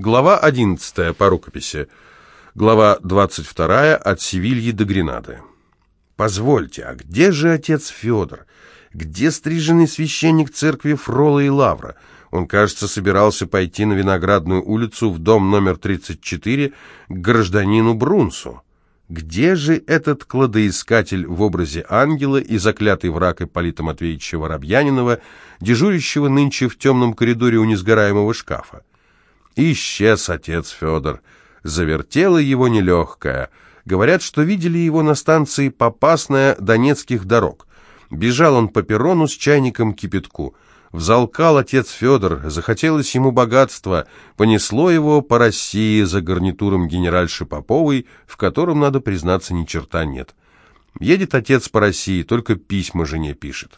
Глава 11 по рукописи. Глава 22 от Севильи до Гренады. Позвольте, а где же отец Федор? Где стриженный священник церкви Фрола и Лавра? Он, кажется, собирался пойти на Виноградную улицу в дом номер 34 к гражданину Брунсу. Где же этот кладоискатель в образе ангела и заклятый враг Ипполита Матвеевича Воробьянинова, дежурящего нынче в темном коридоре у несгораемого шкафа? Исчез отец Федор. Завертела его нелегкая. Говорят, что видели его на станции Попасная Донецких дорог. Бежал он по перрону с чайником кипятку. Взалкал отец Федор, захотелось ему богатства, понесло его по России за гарнитуром генеральши Поповой, в котором, надо признаться, ни черта нет. Едет отец по России, только письма жене пишет.